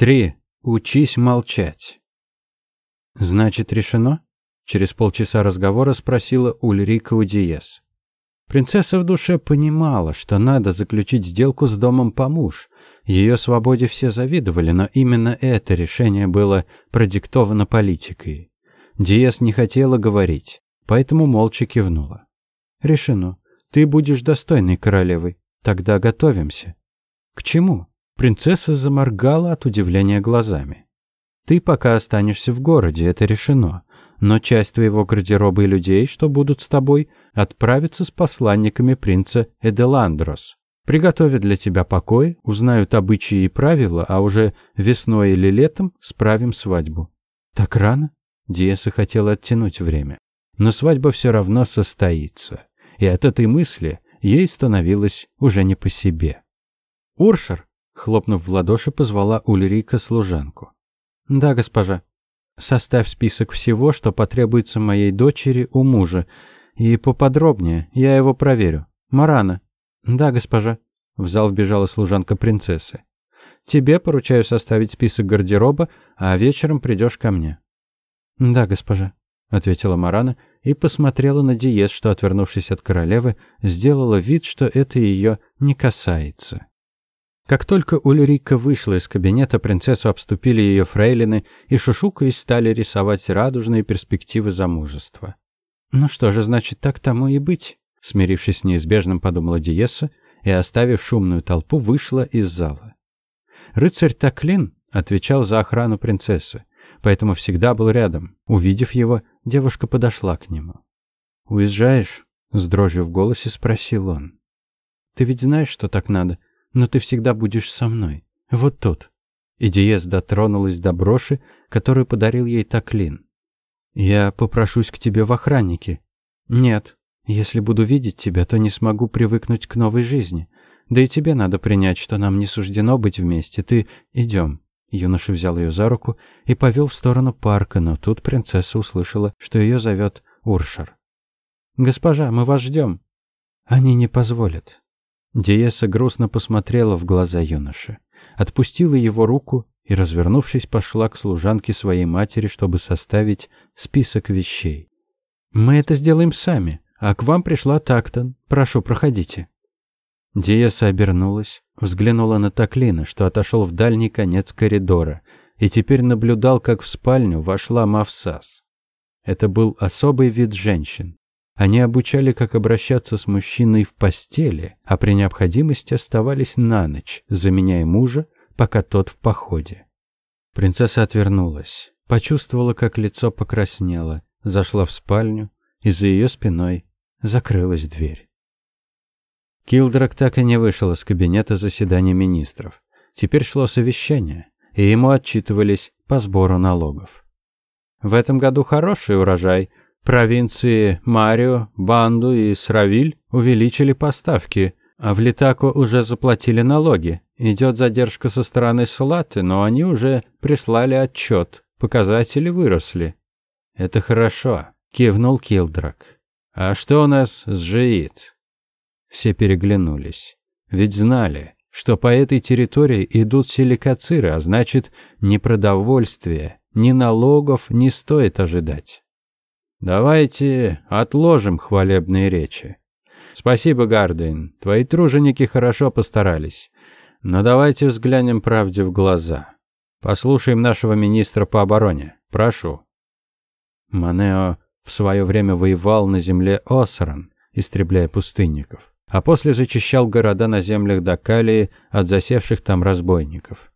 3. Учись молчать. Значит, решено? Через полчаса разговора спросила Ульрика у Диес. Принцесса в душе понимала, что надо заключить сделку с домом помуж. Ее свободе все завидовали, но именно это решение было продиктовано политикой. Диес не хотела говорить, поэтому молча кивнула. «Решено. Ты будешь достойной королевой. Тогда готовимся». «К чему?» Принцесса заморгала от удивления глазами. «Ты пока останешься в городе, это решено. Но часть твоего гардероба и людей, что будут с тобой, отправятся с посланниками принца Эделандрос. Приготовят для тебя покой, узнают обычаи и правила, а уже весной или летом справим свадьбу». «Так рано?» Диеса хотела оттянуть время. Но свадьба все равно состоится. И от этой мысли ей становилось уже не по себе. «Уршер!» Хлопнув в ладоши, позвала Ульрика служанку. «Да, госпожа. Составь список всего, что потребуется моей дочери у мужа. И поподробнее, я его проверю. Марана». «Да, госпожа». В зал вбежала служанка принцессы. «Тебе поручаю составить список гардероба, а вечером придешь ко мне». «Да, госпожа», — ответила Марана и посмотрела на Диез, что, отвернувшись от королевы, сделала вид, что это ее не касается. Как только Ульрика вышла из кабинета, принцессу обступили ее фрейлины и шушукаясь стали рисовать радужные перспективы замужества. «Ну что же, значит, так тому и быть», — смирившись с неизбежным, подумала Диеса и, оставив шумную толпу, вышла из зала. Рыцарь Таклин отвечал за охрану принцессы, поэтому всегда был рядом. Увидев его, девушка подошла к нему. «Уезжаешь?» — с дрожью в голосе спросил он. «Ты ведь знаешь, что так надо?» Но ты всегда будешь со мной. Вот тут». И Диез дотронулась до броши, которую подарил ей Таклин. «Я попрошусь к тебе в охраннике». «Нет. Если буду видеть тебя, то не смогу привыкнуть к новой жизни. Да и тебе надо принять, что нам не суждено быть вместе. Ты идем». Юноша взял ее за руку и повел в сторону парка, но тут принцесса услышала, что ее зовет Уршар. «Госпожа, мы вас ждем». «Они не позволят. Диеса грустно посмотрела в глаза юноши, отпустила его руку и, развернувшись, пошла к служанке своей матери, чтобы составить список вещей. «Мы это сделаем сами, а к вам пришла Тактон. Прошу, проходите». Диеса обернулась, взглянула на Таклина, что отошел в дальний конец коридора, и теперь наблюдал, как в спальню вошла Мавсас. Это был особый вид женщин. Они обучали, как обращаться с мужчиной в постели, а при необходимости оставались на ночь, заменяя мужа, пока тот в походе. Принцесса отвернулась, почувствовала, как лицо покраснело, зашла в спальню, и за ее спиной закрылась дверь. Килдрак так и не вышел из кабинета заседания министров. Теперь шло совещание, и ему отчитывались по сбору налогов. В этом году хороший урожай, Провинции Марио, Банду и Сравиль увеличили поставки, а в Литако уже заплатили налоги. Идет задержка со стороны Салаты, но они уже прислали отчет. Показатели выросли. Это хорошо, кивнул Килдрак. А что у нас с Жиит? Все переглянулись. Ведь знали, что по этой территории идут силикациры, а значит, ни продовольствия, ни налогов не стоит ожидать. Давайте отложим хвалебные речи. Спасибо, Гардейн. Твои труженики хорошо постарались. Но давайте взглянем правде в глаза. Послушаем нашего министра по обороне. Прошу. Манео в свое время воевал на земле Осран, истребляя пустынников, а после зачищал города на землях Дакалии от засевших там разбойников.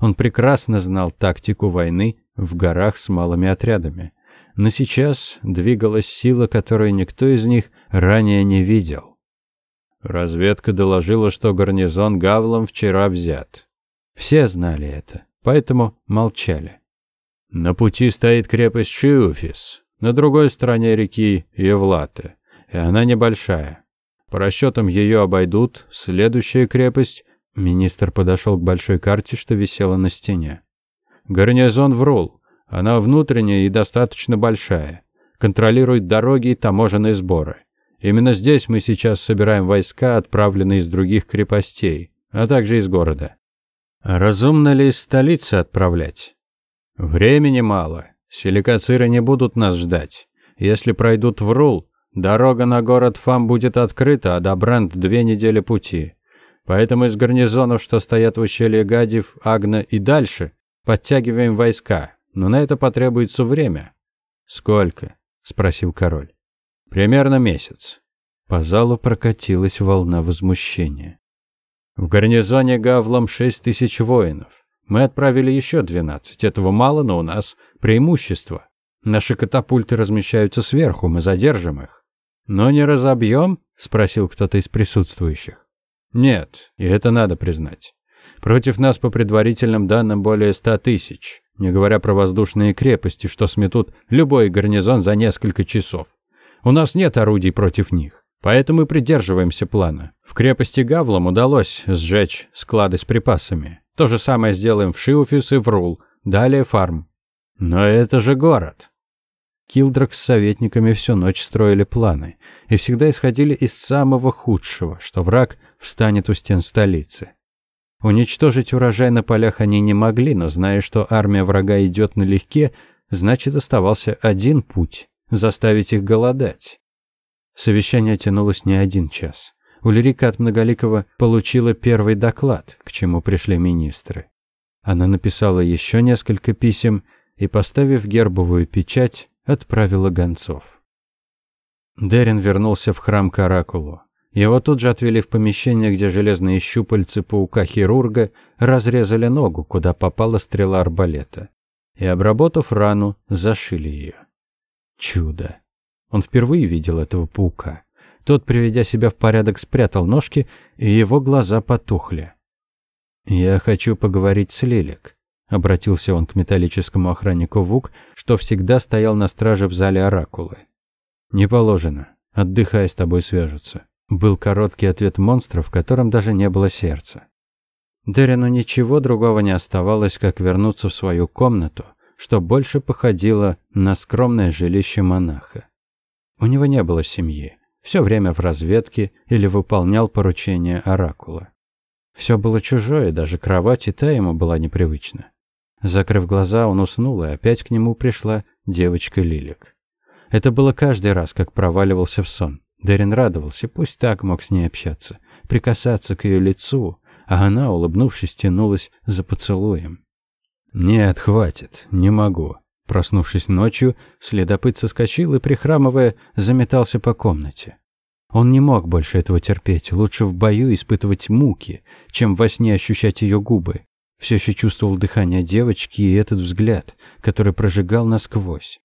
Он прекрасно знал тактику войны в горах с малыми отрядами но сейчас двигалась сила, которую никто из них ранее не видел. Разведка доложила, что гарнизон Гавлом вчера взят. Все знали это, поэтому молчали. На пути стоит крепость Чиуфис, на другой стороне реки Евлаты, и она небольшая. По расчетам ее обойдут, следующая крепость... Министр подошел к большой карте, что висела на стене. Гарнизон Врул, она внутренняя и достаточно большая. Контролирует дороги и таможенные сборы. Именно здесь мы сейчас собираем войска, отправленные из других крепостей, а также из города. Разумно ли из столицы отправлять? Времени мало. Силикациры не будут нас ждать. Если пройдут в Рул, дорога на город Фам будет открыта, а до Бранд две недели пути. Поэтому из гарнизонов, что стоят в ущелье Гадив, Агна и дальше, подтягиваем войска. Но на это потребуется время. Сколько? спросил король. Примерно месяц. По залу прокатилась волна возмущения. В гарнизоне Гавлом шесть тысяч воинов. Мы отправили еще двенадцать. Этого мало, но у нас преимущество. Наши катапульты размещаются сверху, мы задержим их. Но не разобьем? спросил кто-то из присутствующих. Нет, и это надо признать. Против нас по предварительным данным более ста тысяч, не говоря про воздушные крепости, что сметут любой гарнизон за несколько часов. У нас нет орудий против них. Поэтому мы придерживаемся плана. В крепости Гавлам удалось сжечь склады с припасами. То же самое сделаем в Шиуфис и в Рул. Далее фарм. Но это же город. Килдрак с советниками всю ночь строили планы и всегда исходили из самого худшего, что враг встанет у стен столицы. Уничтожить урожай на полях они не могли, но зная, что армия врага идет налегке, значит оставался один путь – заставить их голодать. Совещание тянулось не один час. Ульрика от Многоликого получила первый доклад, к чему пришли министры. Она написала еще несколько писем и, поставив гербовую печать, отправила гонцов. Дерин вернулся в храм к Оракулу. Его тут же отвели в помещение, где железные щупальцы паука-хирурга разрезали ногу, куда попала стрела арбалета. И, обработав рану, зашили ее. Чудо! Он впервые видел этого паука. Тот, приведя себя в порядок, спрятал ножки, и его глаза потухли. «Я хочу поговорить с Лилик», — обратился он к металлическому охраннику Вук, что всегда стоял на страже в зале Оракулы. «Не положено. Отдыхай, с тобой свяжутся». Был короткий ответ монстра, в котором даже не было сердца. Дерину ничего другого не оставалось, как вернуться в свою комнату, что больше походило на скромное жилище монаха. У него не было семьи. Все время в разведке или выполнял поручения оракула. Все было чужое, даже кровать и та ему была непривычна. Закрыв глаза, он уснул, и опять к нему пришла девочка Лилик. Это было каждый раз, как проваливался в сон. Дерин радовался, пусть так мог с ней общаться, прикасаться к ее лицу, а она, улыбнувшись, тянулась за поцелуем. «Нет, хватит, не могу. Проснувшись ночью, следопыт соскочил и, прихрамывая, заметался по комнате. Он не мог больше этого терпеть, лучше в бою испытывать муки, чем во сне ощущать ее губы. Все еще чувствовал дыхание девочки и этот взгляд, который прожигал насквозь.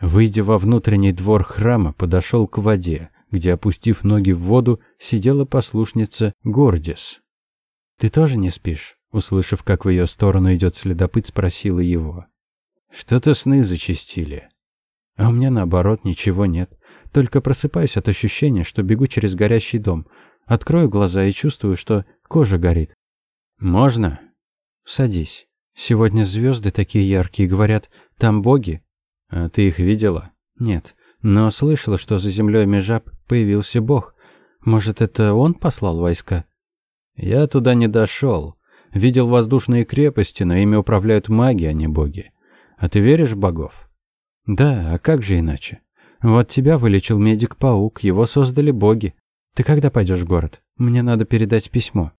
Выйдя во внутренний двор храма, подошел к воде, где, опустив ноги в воду, сидела послушница Гордис. «Ты тоже не спишь?» Услышав, как в ее сторону идет следопыт, спросила его. Что-то сны зачастили. А у меня наоборот ничего нет. Только просыпаюсь от ощущения, что бегу через горящий дом. Открою глаза и чувствую, что кожа горит. Можно? Садись. Сегодня звезды такие яркие, говорят, там боги. А ты их видела? Нет. Но слышала, что за землей Межаб появился бог. Может, это он послал войска? Я туда не дошел. Видел воздушные крепости, но ими управляют маги, а не боги. А ты веришь в богов? Да, а как же иначе? Вот тебя вылечил медик-паук, его создали боги. Ты когда пойдешь в город? Мне надо передать письмо.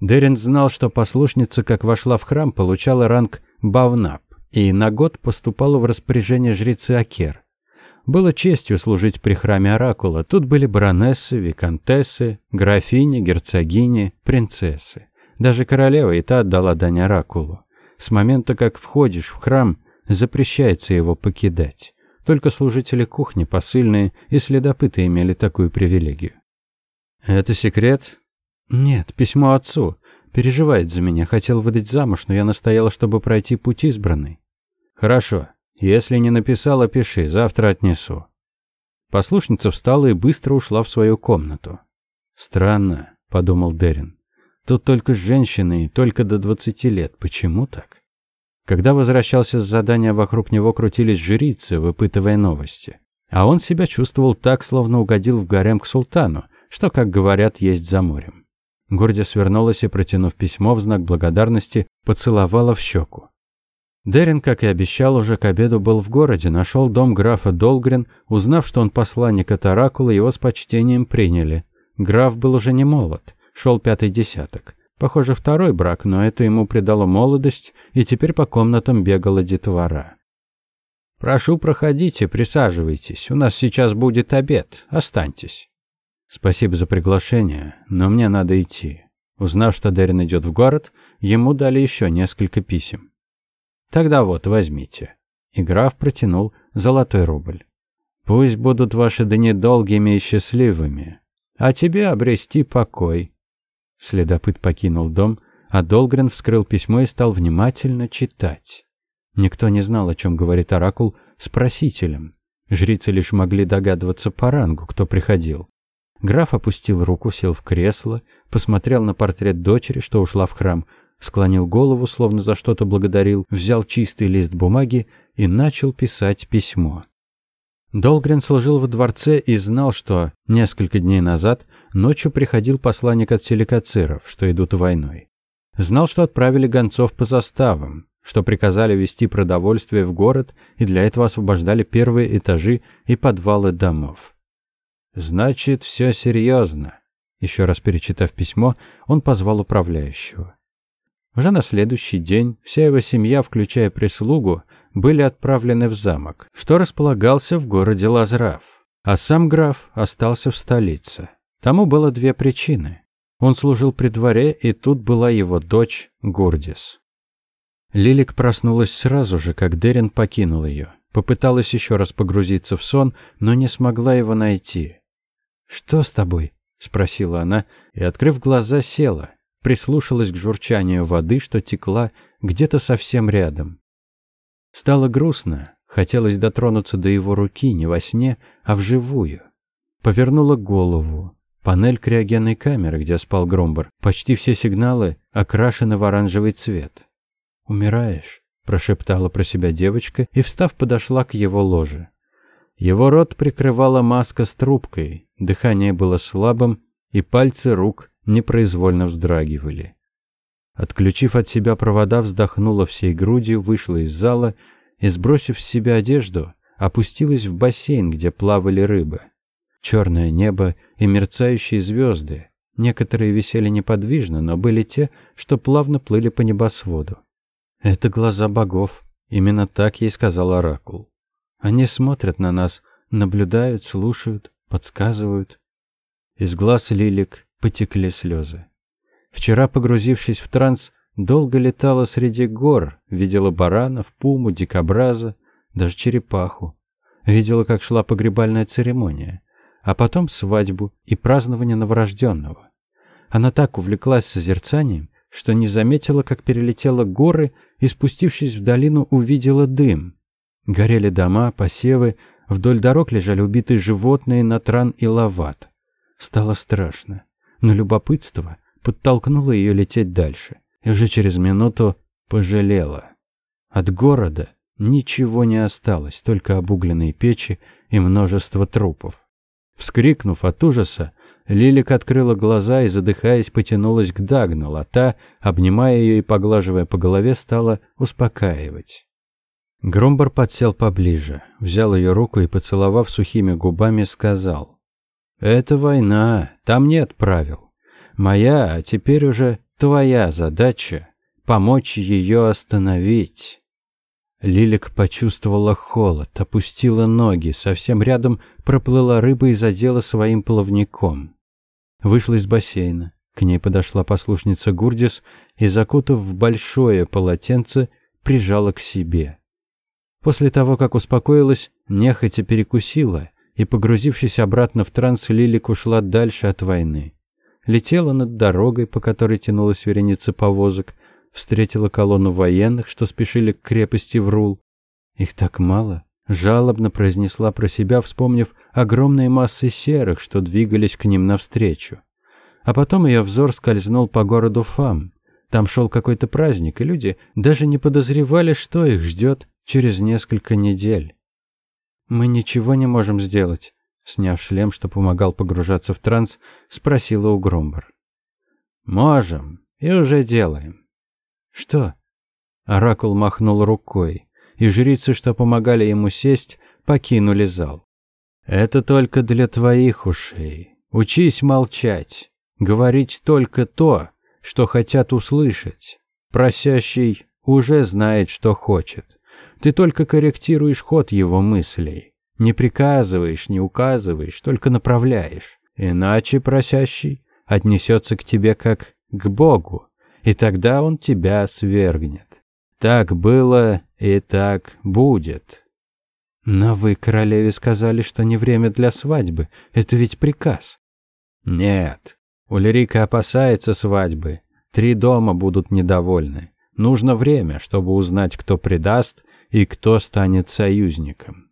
Дерин знал, что послушница, как вошла в храм, получала ранг Бавнап и на год поступала в распоряжение жрицы Акер. Было честью служить при храме Оракула. Тут были баронессы, виконтессы, графини, герцогини, принцессы. Даже королева и та отдала дань Оракулу. С момента, как входишь в храм, запрещается его покидать. Только служители кухни, посыльные и следопыты имели такую привилегию. «Это секрет?» «Нет, письмо отцу. Переживает за меня, хотел выдать замуж, но я настояла, чтобы пройти путь избранный». «Хорошо. Если не написала, пиши, завтра отнесу». Послушница встала и быстро ушла в свою комнату. «Странно», — подумал Дерин. «Тут только женщины, только до двадцати лет. Почему так?» Когда возвращался с задания, вокруг него крутились жрицы, выпытывая новости. А он себя чувствовал так, словно угодил в гарем к султану, что, как говорят, есть за морем. Гордя свернулась и, протянув письмо в знак благодарности, поцеловала в щеку. Дерин, как и обещал, уже к обеду был в городе, нашел дом графа Долгрен, узнав, что он посланник от Оракула, его с почтением приняли. Граф был уже не молод, шел пятый десяток. Похоже, второй брак, но это ему придало молодость, и теперь по комнатам бегала детвора. «Прошу, проходите, присаживайтесь. У нас сейчас будет обед. Останьтесь». «Спасибо за приглашение, но мне надо идти». Узнав, что Дерин идет в город, ему дали еще несколько писем. Тогда вот, возьмите. И граф протянул золотой рубль. Пусть будут ваши дни долгими и счастливыми, а тебе обрести покой. Следопыт покинул дом, а Долгрен вскрыл письмо и стал внимательно читать. Никто не знал, о чем говорит оракул с просителем. Жрицы лишь могли догадываться по рангу, кто приходил. Граф опустил руку, сел в кресло, посмотрел на портрет дочери, что ушла в храм, склонил голову, словно за что-то благодарил, взял чистый лист бумаги и начал писать письмо. Долгрен служил во дворце и знал, что несколько дней назад ночью приходил посланник от селикациров, что идут войной. Знал, что отправили гонцов по заставам, что приказали вести продовольствие в город и для этого освобождали первые этажи и подвалы домов. Значит, все серьезно. Еще раз перечитав письмо, он позвал управляющего. Уже на следующий день вся его семья, включая прислугу, были отправлены в замок, что располагался в городе Лазрав. А сам граф остался в столице. Тому было две причины. Он служил при дворе, и тут была его дочь Гурдис. Лилик проснулась сразу же, как Дерин покинул ее. Попыталась еще раз погрузиться в сон, но не смогла его найти. «Что с тобой?» – спросила она, и, открыв глаза, села прислушалась к журчанию воды, что текла где-то совсем рядом. Стало грустно, хотелось дотронуться до его руки не во сне, а вживую. Повернула голову. Панель криогенной камеры, где спал Громбар, почти все сигналы окрашены в оранжевый цвет. «Умираешь?» – прошептала про себя девочка и, встав, подошла к его ложе. Его рот прикрывала маска с трубкой, дыхание было слабым, и пальцы рук непроизвольно вздрагивали. Отключив от себя провода, вздохнула всей грудью, вышла из зала и, сбросив с себя одежду, опустилась в бассейн, где плавали рыбы. Черное небо и мерцающие звезды. Некоторые висели неподвижно, но были те, что плавно плыли по небосводу. «Это глаза богов», — именно так ей сказал Оракул. «Они смотрят на нас, наблюдают, слушают, подсказывают». Из глаз Лилик потекли слезы. Вчера, погрузившись в транс, долго летала среди гор, видела баранов, пуму, дикобраза, даже черепаху. Видела, как шла погребальная церемония, а потом свадьбу и празднование новорожденного. Она так увлеклась созерцанием, что не заметила, как перелетела горы и, спустившись в долину, увидела дым. Горели дома, посевы, вдоль дорог лежали убитые животные, натран и лават. Стало страшно но любопытство подтолкнуло ее лететь дальше, и уже через минуту пожалела. От города ничего не осталось, только обугленные печи и множество трупов. Вскрикнув от ужаса, Лилик открыла глаза и, задыхаясь, потянулась к Дагнал, а та, обнимая ее и поглаживая по голове, стала успокаивать. Громбар подсел поближе, взял ее руку и, поцеловав сухими губами, сказал это война, там нет правил. Моя, а теперь уже твоя задача помочь ее остановить. Лилик почувствовала холод, опустила ноги, совсем рядом проплыла рыба и задела своим плавником. Вышла из бассейна. К ней подошла послушница Гурдис и, закутав в большое полотенце, прижала к себе. После того, как успокоилась, нехотя перекусила и, погрузившись обратно в транс, Лилик ушла дальше от войны. Летела над дорогой, по которой тянулась вереница повозок, встретила колонну военных, что спешили к крепости Врул. Их так мало, жалобно произнесла про себя, вспомнив огромные массы серых, что двигались к ним навстречу. А потом ее взор скользнул по городу Фам. Там шел какой-то праздник, и люди даже не подозревали, что их ждет через несколько недель. «Мы ничего не можем сделать», — сняв шлем, что помогал погружаться в транс, спросила у Громбар. Можем. И уже делаем. Что? Оракул махнул рукой, и жрицы, что помогали ему сесть, покинули зал. Это только для твоих ушей. Учись молчать, говорить только то, что хотят услышать. Просящий уже знает, что хочет. Ты только корректируешь ход его мыслей. Не приказываешь, не указываешь, только направляешь. Иначе просящий отнесется к тебе как к Богу, и тогда он тебя свергнет. Так было и так будет. Но вы королеве сказали, что не время для свадьбы. Это ведь приказ. Нет. Ульрика опасается свадьбы. Три дома будут недовольны. Нужно время, чтобы узнать, кто предаст и кто станет союзником.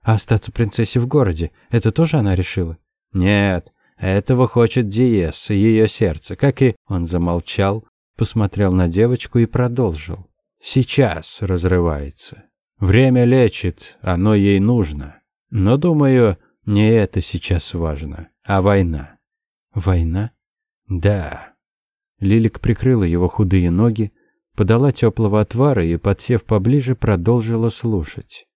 А остаться принцессе в городе это тоже она решила? Нет, этого хочет Диес и ее сердце, как и он замолчал, посмотрел на девочку и продолжил. Сейчас разрывается. Время лечит, оно ей нужно. Но, думаю, не это сейчас важно, а война. Война? Да. Лилик прикрыла его худые ноги, подала теплого отвара и, подсев поближе, продолжила слушать.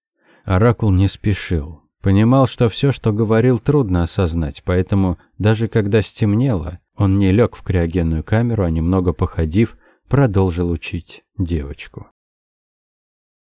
Оракул не спешил. Понимал, что все, что говорил, трудно осознать, поэтому даже когда стемнело, он не лег в криогенную камеру, а немного походив, продолжил учить девочку.